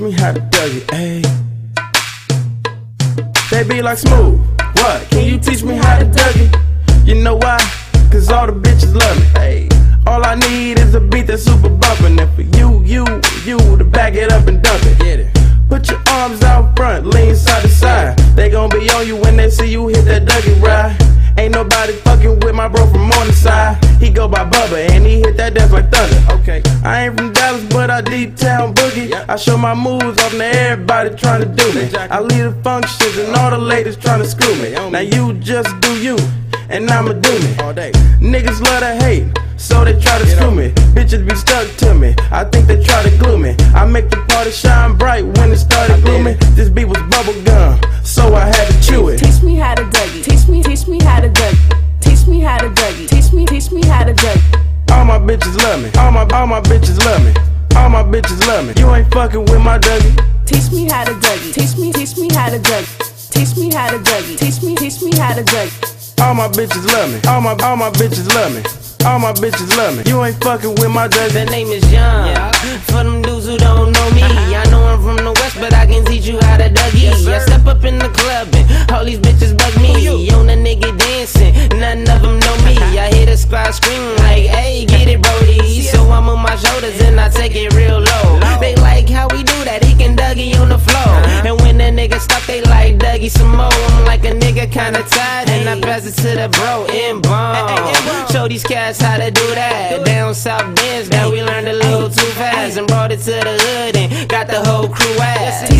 me how to Dougie, ayy. They be like smooth. What? Can you teach me how to Dougie? You know why? Cause all the bitches love me. Hey. All I need is a beat that's super bumpin'. And for you, you, you to back it up and dump it. Get it. Put your arms out front, lean side to side. They gon' be on you when they see you hit that Dougie ride. Ain't nobody fucking with my bro from Morningside. He go by Bubba and he hit that dance like thunder. Okay. I ain't from Dallas, but I deep town boogie. I show my moves off to everybody trying to do me. I lead the functions and all the ladies trying to screw me. Now you just do you, and I'ma do me. All day. Niggas love to hate. So they try to screw me. Bitches be stuck to me. I think they try to glue me. I make the party shine bright when it bitches love me. All my all my bitches love me. All my bitches love me. You ain't fucking with my Dougie. Teach me how to Dougie. Teach me, teach me how to Dougie. Teach me how to Dougie. Teach me, teach me how to Dougie. All my bitches love me. All my all my bitches love me. All my bitches love me. You ain't fucking with my Dougie. The name is Yung. Yeah. For them dudes who don't know me, uh-huh. I know I'm from the west, but I can teach you how to Dougie. Yes, I step up in the club and all these bitches bug me. On a nigga dancing, none of them know me. I hear the squad scream like, "Hey, get it, Brody!" So I'm on my shoulders and I take it real low. They like how we do that. He can Dougie on the floor. And when the nigga stop, they like Dougie some more. I'm like a nigga kinda tired, and I pass it to the bro M-Bone. Show these cats how to do that. Down south dance that we learned a little too fast and brought it to the hood and got the whole crew ass.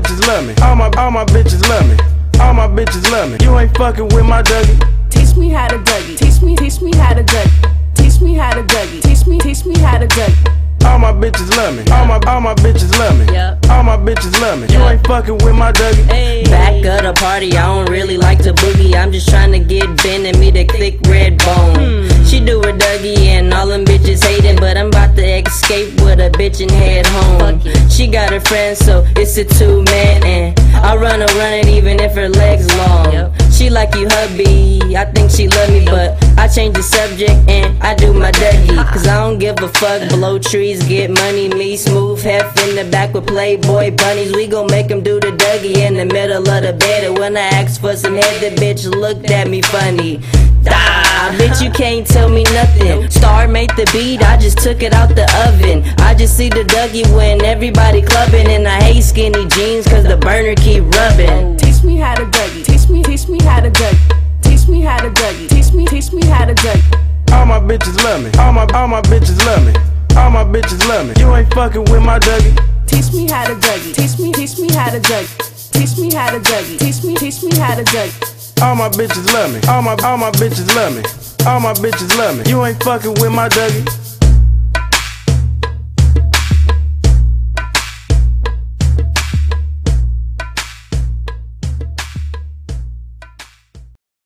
Bitches love me. All my all my bitches love me. All my bitches love me. You ain't fucking with my Dougie. Teach me how to Dougie. Teach me, teach me how to Dougie. Teach me how to Dougie. Teach me, teach me how to Dougie. All my bitches love me. All my all my bitches love me. Yep. All my bitches love me. You ain't fucking with my Dougie. Hey. Back of the party, I don't really like to boogie. I'm just trying to get Ben and me the thick red bone. Hmm. She do a Dougie and all them bitches hating, but I'm about to escape with a bitch and head home. She got her friends, so it's a two man, and I run her run it even if her legs long. She like you, hubby. I think she love me, but I change the subject and I do my Dougie. Cause I don't give a fuck. Blow trees, get money. Me smooth, hef in the back with Playboy bunnies. We gon' make 'em do the Dougie in the middle of the bed. And when I asked for some head, the bitch looked at me funny. Ah, bet you can't tell me nothing. Star made the beat, I just took it out the oven. I just see the Dougie when everybody clubbing, and I hate skinny jeans cause the burner keep rubbing. Teach me how to Dougie. Teach me, teach me how to Dougie. Teach me how to Dougie. Teach me, teach me how to Dougie. All my bitches love me. All my all my bitches love me. All my bitches love me. You ain't fucking with my Dougie. Teach me how to Dougie. Teach me, teach me how to Dougie. Teach me how to Dougie. Teach me, teach me how to Dougie. All my bitches love me. All my all my bitches love me. All my bitches love me. You ain't fucking with my Dougie.